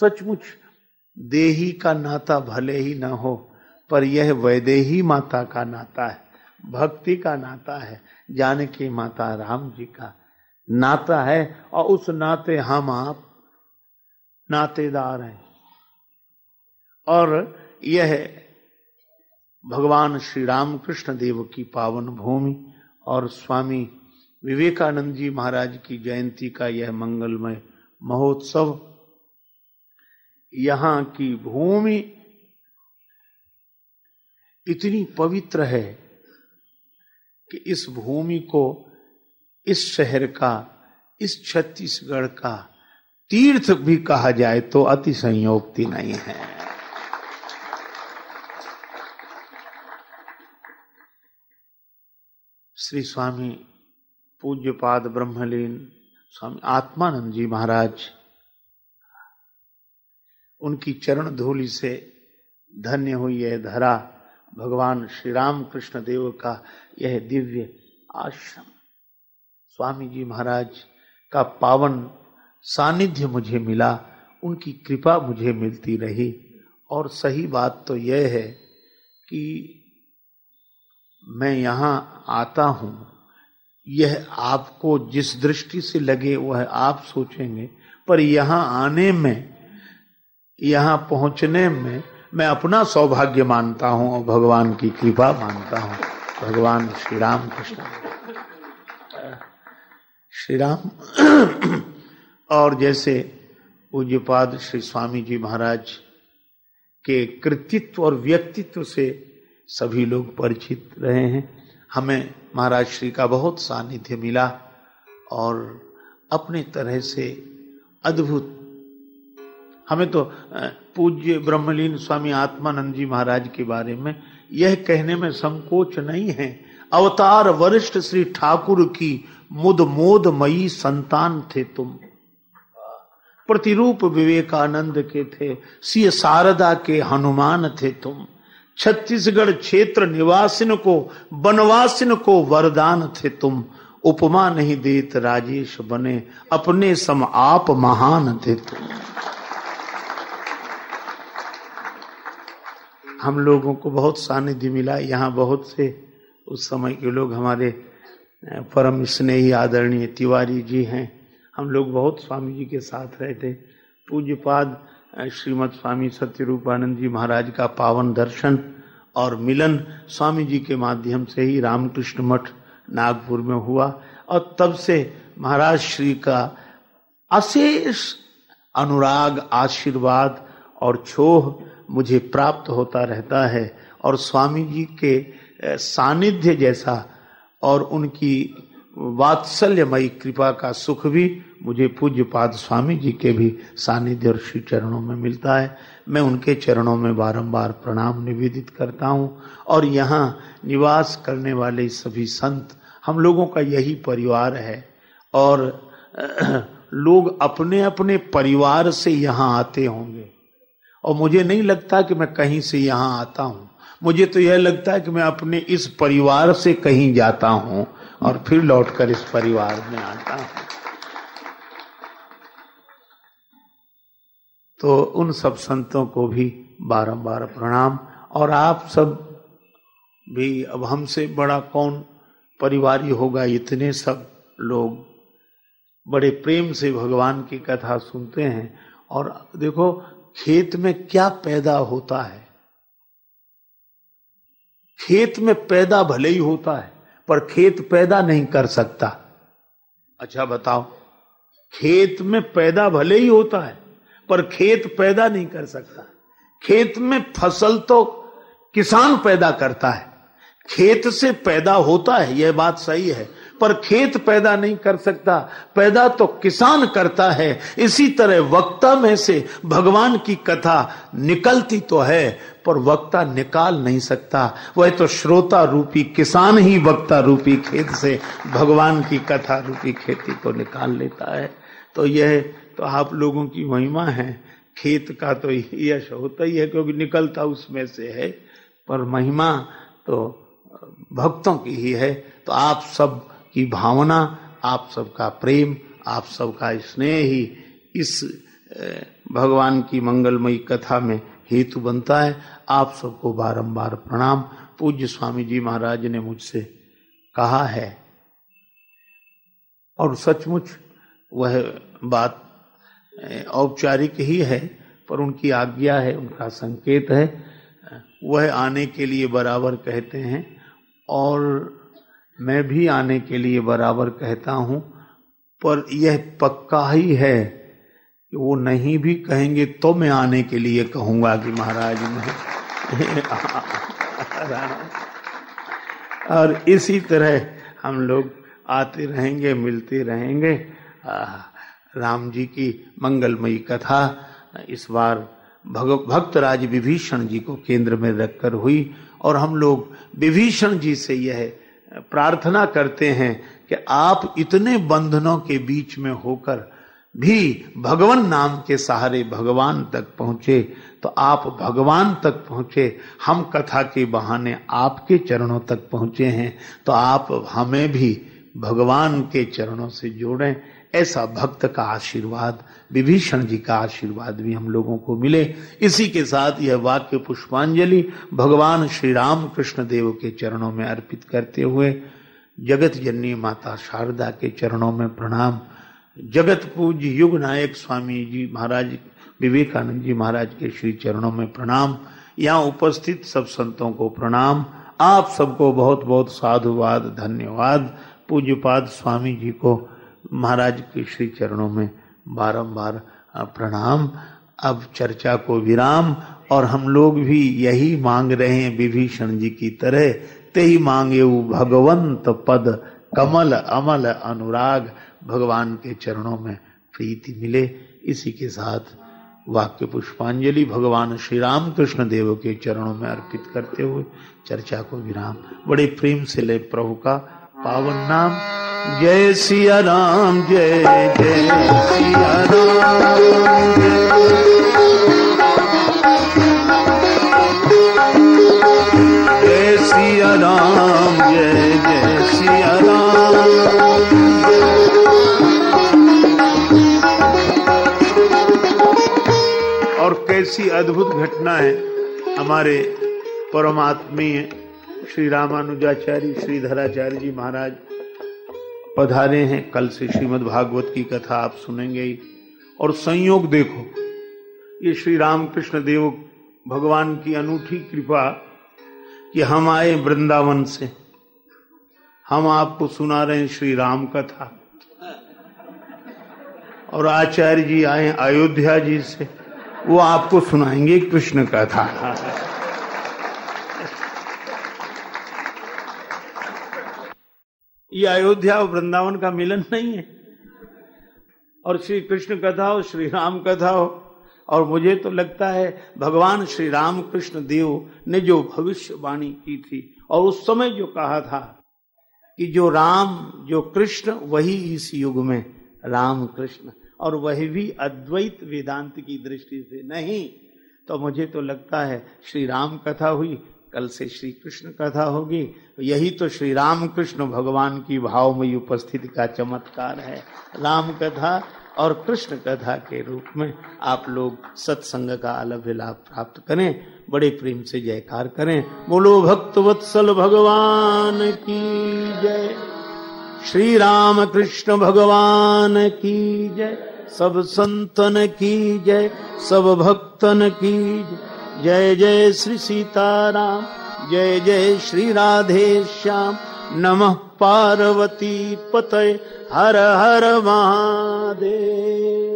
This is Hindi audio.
सचमुच, देही का नाता भले ही ना हो, पर यह वैदेही माता का नाता है, भक्ति का नाता है, जानकी माता राम जी का नाता है, और उस नाते हम आप नातेदार हैं। और यह भगवान श्री राम कृष्ण देव की पावन भूमि और स्वामी विवेकानंद जी महाराज की जयंती का यह मंगलमय महोत्सव। यहाँ की भूमि इतनी पवित्र है कि इस भूमि को इस शहर का, इस छत्तीसगढ़ का तीर्थ भी कहा जाए तो अति संयोक्ति नहीं है। श्री स्वामी पूज्यपाद ब्रह्मलीन स्वामी आत्मानंद जी महाराज, उनकी चरण धूलि से धन्य हुई यह धरा भगवान श्री राम कृष्ण देव का यह दिव्य आश्रम। स्वामी जी महाराज का पावन सानिध्य मुझे मिला, उनकी कृपा मुझे मिलती रही। और सही बात तो यह है कि मैं यहाँ आता हूँ। यह आपको जिस दृष्टि से लगे, वह आप सोचेंगे। पर यहाँ आने में, यहाँ पहुँचने में मैं अपना सौभाग्य मानता हूँ और भगवान की कृपा मानता हूँ। भगवान श्री राम कृष्ण श्री राम और जैसे पूज्यपाद श्री स्वामी जी महाराज के कृतित्व और व्यक्तित्व से सभी लोग परिचित रहे हैं। हमें महाराज श्री का बहुत सानिध्य मिला और अपने तरह से अद्भुत, हमें तो पूज्य ब्रह्मलीन स्वामी आत्मानंद जी महाराज के बारे में यह कहने में संकोच नहीं है। अवतार वरिष्ठ श्री ठाकुर की मुद मोद मई संतान थे तुम। प्रतिरूप विवेकानंद के थे सी शारदा के हनुमान थे तुम। छत्तीसगढ़ क्षेत्र निवासिन को, बनवासिन को वरदान थे तुम। उपमा नहीं देत राजेश बने, अपने सम आप महान थे तुम। हम लोगों को बहुत सानिध्य मिला, यहाँ बहुत से, उस समय के लोग हमारे परम स्नेही आदरणीय तिवारी जी हैं। हम लोग बहुत स्वामी जी के साथ रहे थे पूज्यपाद श्रीमद स्वामी सत्य रूपानंद जी महाराज का पावन दर्शन और मिलन स्वामी जी के माध्यम से ही रामकृष्ण मठ नागपुर में हुआ और तब से महाराज श्री का अशेष अनुराग, आशीर्वाद और छोह मुझे प्राप्त होता रहता है और स्वामी जी के सानिध्य जैसा और उनकी वात्सल्यमयी कृपा का सुख भी मुझे पूज्य पाद स्वामी जी के भी सानिध्य और श्री चरणों में मिलता है। मैं उनके चरणों में बारंबार प्रणाम निवेदित करता हूँ और यहाँ निवास करने वाले सभी संत, हम लोगों का यही परिवार है और लोग अपने अपने परिवार से यहाँ आते होंगे। और मुझे नहीं लगता कि मैं कहीं से यहाँ आता हूँ। मुझे तो यह लगता है कि मैं अपने इस परिवार से कहीं जाता हूँ। और फिर लौटकर इस परिवार में आता। हूँ तो उन सब संतों को भी बारंबार प्रणाम। और आप सब भी, अब हमसे बड़ा कौन परिवारी होगा? इतने सब लोग बड़े प्रेम से भगवान की कथा सुनते हैं। और देखो, खेत में क्या पैदा होता है? खेत में पैदा भले ही होता है। पर खेत पैदा नहीं कर सकता। अच्छा बताओ। खेत में पैदा भले ही होता है, पर खेत पैदा नहीं कर सकता। खेत में फ़सल तो किसान पैदा करता है। खेत से पैदा होता है, यह बात सही है। पर खेत पैदा नहीं कर सकता, पैदा तो किसान करता है। इसी तरह वक्ता में से भगवान की कथा निकलती तो है, पर वक्ता निकाल नहीं सकता। वह तो श्रोता रूपी किसान ही वक्ता रूपी खेत से भगवान की कथा रूपी खेती को निकाल लेता है। तो यह तो आप लोगों की महिमा है। खेत का तो यश होता ही है, क्योंकि निकलता उसमें से है। पर महिमा तो भक्तों की ही है। तो आप सब की भावना, आप सबका प्रेम, आप सबका स्नेह ही इस भगवान की मंगलमयी कथा में हेतु बनता है। आप सबको बारंबार प्रणाम। पूज्य स्वामी जी महाराज ने मुझसे कहा है, और सचमुच वह बात औपचारिक ही है, पर उनकी आज्ञा है, उनका संकेत है। वह आने के लिए बराबर कहते हैं, और मैं भी आने के लिए बराबर कहता हूँ, पर यह पक्का ही है कि वो नहीं भी कहेंगे तो मैं आने के लिए कहूँगा कि महाराज मैं और इसी तरह हम लोग आते रहेंगे, मिलते रहेंगे। राम जी की मंगलमयी कथा इस बार भक्त राज विभीषण जी को केंद्र में रखकर हुई, और हम लोग विभीषण जी से यह प्रार्थना करते हैं कि आप इतने बंधनों के बीच में होकर भी भगवान नाम के सहारे भगवान तक पहुँचे तो आप भगवान तक पहुँचे। हम कथा के बहाने आपके चरणों तक पहुँचे हैं तो आप हमें भी भगवान के चरणों से जोड़ें। ऐसा भक्त का आशीर्वाद, विभीषण जी का आशीर्वाद भी हम लोगों को मिले। इसी के साथ यह वाक्य पुष्पांजलि भगवान श्री राम कृष्ण देव के चरणों में अर्पित करते हुए जगत जननी माता शारदा के चरणों में प्रणाम। जगत पूज्य युग नायक स्वामी जी महाराज, विवेकानंद जी महाराज के श्री चरणों में प्रणाम। यहाँ उपस्थित सब संतों को प्रणाम। आप सबको बहुत बहुत साधुवाद, धन्यवाद। पूज्यपाद स्वामी जी को महाराज के श्री चरणों में बारंबार प्रणाम। अब चर्चा को विराम, और हम लोग भी यही मांग रहे हैं विभीषण जी की तरह। ते ही मांगे वो भगवंत पद, कमल अमल अनुराग। भगवान के चरणों में प्रीति मिले। इसी के साथ वाक्य पुष्पांजलि भगवान श्री राम कृष्ण देव के चरणों में अर्पित करते हुए चर्चा को विराम। बड़े प्रेम से ले प्रभु का पावन नाम, जय सिया राम, जय जय सिया राम। जय सिया राम, जय जय सिया राम। और कैसी अद्भुत घटना है हमारे परमात्मीय श्री रामानुजाचार्य, श्री धराचार्य जी महाराज पधारे हैं। कल से श्रीमद् भागवत की कथा आप सुनेंगे ही। और संयोग देखो, ये श्री रामकृष्ण देव भगवान की अनूठी कृपा कि हम आए वृंदावन से। हम आपको सुना रहे हैं श्री राम कथा। और आचार्य जी आए अयोध्या जी से, वो आपको सुनाएँगे कृष्ण कथा। ये अयोध्या और वृंदावन का मिलन नहीं है। और श्री कृष्ण कथा हो श्री राम कथा हो और मुझे तो लगता है भगवान श्री राम कृष्ण देव ने जो भविष्यवाणी की थी, और उस समय जो कहा था कि जो राम, जो कृष्ण, वही इस युग में राम कृष्ण और वही भी अद्वैत वेदांत की दृष्टि से नहीं तो मुझे तो लगता है श्री राम कथा हुई कल से श्री कृष्ण कथा होगी। यही तो श्री राम कृष्ण भगवान की भावमयी उपस्थिति का चमत्कार है। राम कथा और कृष्ण कथा के रूप में आप लोग सत्संग का अलभ्य लाभ प्राप्त करें, बड़े प्रेम से जयकार करें। बोलो भक्त वत्सल भगवान की जय। श्री राम कृष्ण भगवान की जय। सब संतन की जय, सब भक्तन की जय। जय जय श्री सीताराम, जय जय श्री राधे श्याम। नमः पार्वती पतय, हर हर महादेव।